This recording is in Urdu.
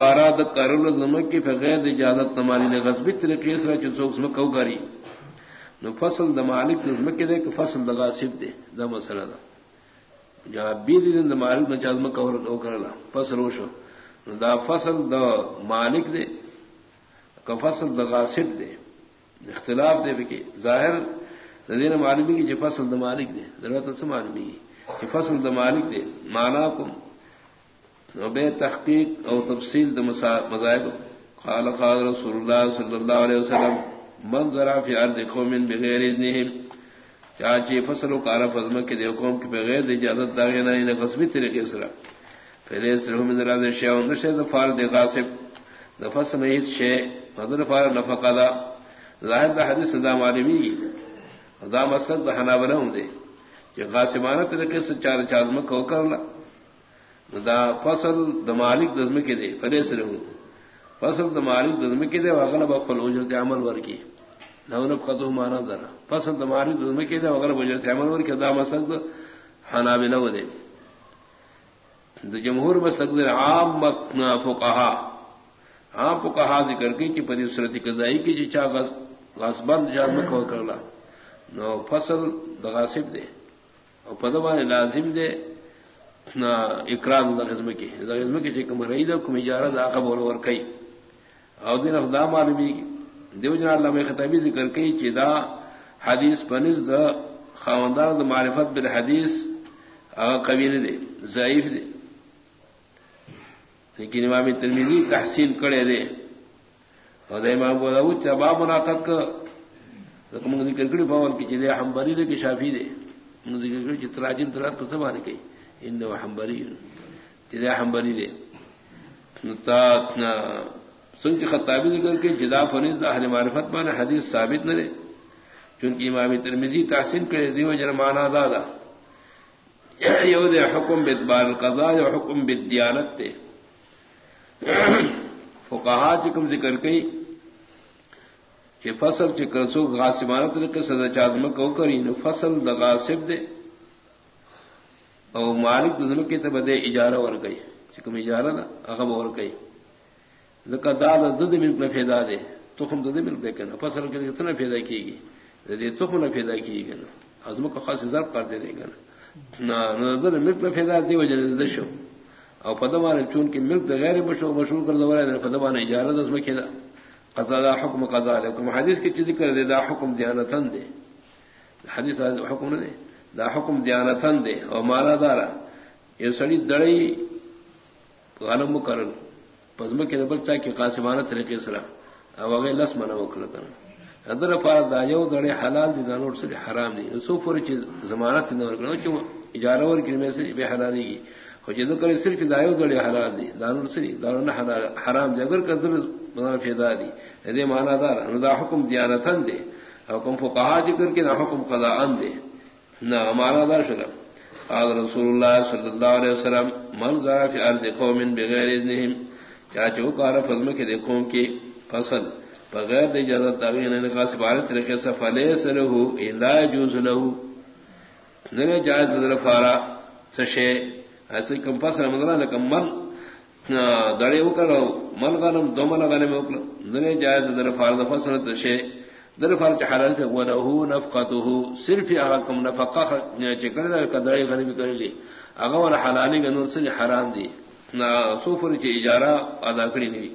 اراد کرل زمک کی فغیر اجازت تماری نے غصبی طریقے سے چنسوک میں کو گری نو فصل د مالک زمک دے کہ فصل د غاصب دے دا مسئلہ دا جہاں بید دن د مالک نہ چازم کو او کرلا فصل وشو. نو دا فصل د مالک دے کہ فصل د غاصب دے اختلاف دے کہ ظاہر دین معلومی کی جو فصل د مالک دے ضرورت سے معلومی کہ فصل د مالک دے مانا کو بے تحقیق او تفصیل مذاہب. قال قال رسول اللہ صلی اللہ علیہ وسلم، من ذرا فی ارض قوم بغیر اذنهم چاچی فصل و کارا فضم کے دیو قوم کی بغیر اجازت داغے نہ انہیں غصبی طریقے سے پہلے سرہم من راز شیء و نشے دفار دے غاصب. دفصل نہیں شے فضل فار نفقہ دا ظاہر دا حدیث دا معلومی. دا مسد دا حنابلہ ہوں دے. کہ غاصبانہ طریقے سے چار چازمہ کو کرلا دا فصل د مالک دزم کے دے فرے سے رہوں فصل د مالک دزم کے دے اغلب اقل اجرت عمل ور کی نو نب قدو مانا ذرا فصل د مالک دزم کے دے اغلب اجرت عمل ور کی دا مسد حنابلہ و دے د جمہور مستقدر عام فقہا عام فقہا ذکر کی کہ پری صورت قضائی کی جی چا غصبان جان مکو کرلا نو فصل د غاصب دے اور پدوان لازم دے اقرار دا قسم کی دا قسم کی چکم رئی دا کم اجارہ دا قبول ورکی او دین خدا معلومی دیو جنا اللہ میں خطابی ذکر کی چی دا حدیث پنز دا خاوندار دا معرفت بالحدیث آغا قبیل دے ضعیف دے لیکن امام ترمیزی تحسین کرے دے اور دا امام بوداود چا باب مناقت کا منگ ذکر کری پاول کی چی دے حنبری دے کی شافی دے منگ ذکر کری چی تراجین ترات کو سب آنے کئی ان حمبری جدا حمبری دے سن کی خطابی ذکر کے جدا فنیز دا اہل معرفت مان حدیث ثابت نہ رے چونکہ امام ترمیزی تحسین کرے دیو جرمانا دادا یو دے حکم بتبار القضاء یا حکم بدیانت تے فقہا چکم ذکر کئی کہ فصل چکر سو غاسمانہ طریقے سے چازمہ کو کری، نو فصل دا غاسب دے. او مالک دنوں کی تب دے اجارہ ور گئی چکم اجارہ نا اغب اور گئی زکا داد دد ملک نہ پیدا دے تخم دد ملک دے کنا فصل کے کتنا پیدا کی گی دے تخم نہ پیدا کی گی نا ازم کو خاص ضرب کر دے دے گا نا نہ ملک نہ پیدا دی وجہ دشو او پدمان چون کی ملک دے غیر مشہور مشہور کر دورا دے پدمان اجارہ دس میں قضا، دا حکم قضا علیکم حدیث کی چیز کر دے دا حکم دیانتن دے حدیث حکم نہ دے دا حکم دیانتن دے اور مانا دارا. یہ سڑی دڑی غالم کرن پزم کے نبل چاہ کہ قاسمانہ طریقے سرا اب اگے لس منا وکل کرنا ادر فار دا یو دڑے حلال دی دانور سے حرام دی. سو پور چیز ضمانت نہ ورکنا کیوں اجارہ ور کی میں سے بے حلالی کی ہو جدو کرے صرف دا یو دڑے حلال دی دانور سے دانور نہ حلال، حرام دی. اگر قدر منا فیدا دی. دے مانا دار دا حکم دیانتن دے حکم فقہا ذکر کے نہ حکم قضاء دے نہ ہمارا در شکر قال رسول اللہ صلی اللہ علیہ وسلم، من ذرا فی ارض قوم بغیر اذنهم چاچو کار فضم کے دیکھوں کی فصل بغیر دی اجازت تاغین یعنی نے کا سبارت طریقے سے فلیس له الا يجوز له نہ جائز ذرا فارا سشے، ایسے کم فصل مدرا لکم من دڑے وکڑو من غنم، دو من غنم وکڑو نہ جائز ذرا فارا فصل سشے۔ در فرج حلال سے ولہو نفقته، صرف احکم نفقہ چکر در قدرے غریب کر لی اگر حلالی گنور سے حرام دی. نا سوفر چ اجارہ ادا کری نہیں